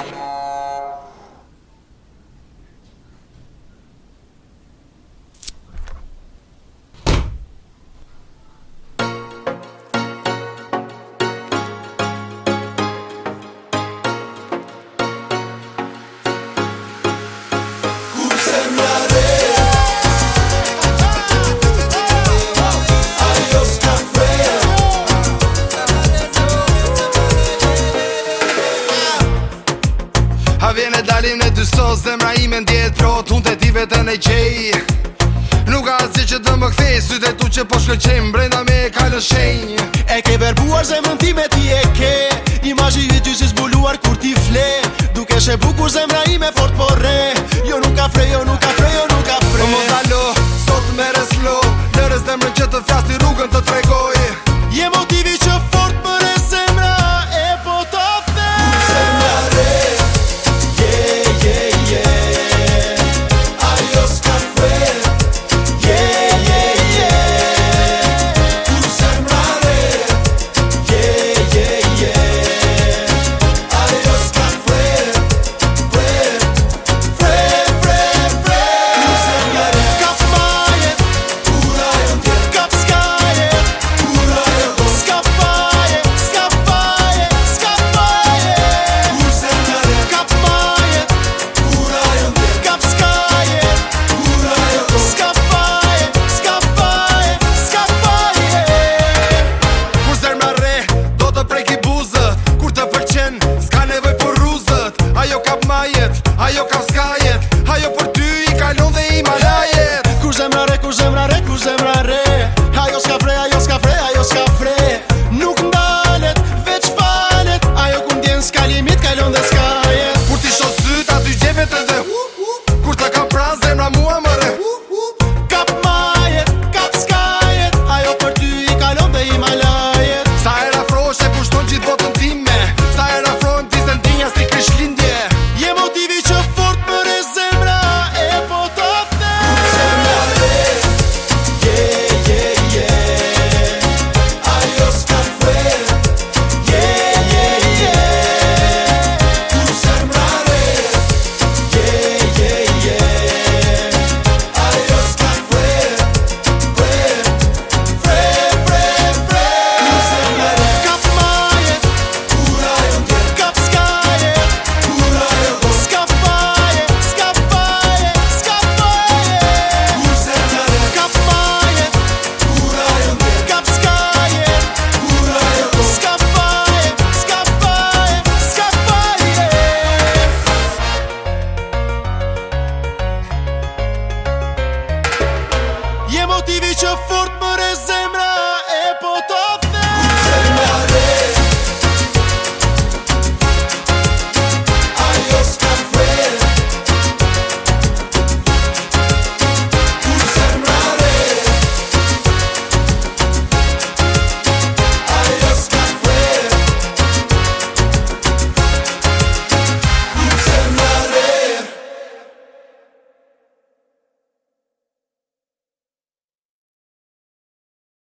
Bye. sot zemra ime ndjetë plot Unë të ti vetën e gjej Nuk a zi që të më kthej S'y të tu që po shkëqem Brenda me e në shenj E ke verbuar zemën ti me ti e ke Imazhi i gjysi zbuluar kur ti fle Duke shë bukur zemra ime fort po re jet Ajo ka s'ka jet Ajo për ty i kalon dhe i malajet Ku zemra re, ku zemra re, ku zemra re Ti vi që fort më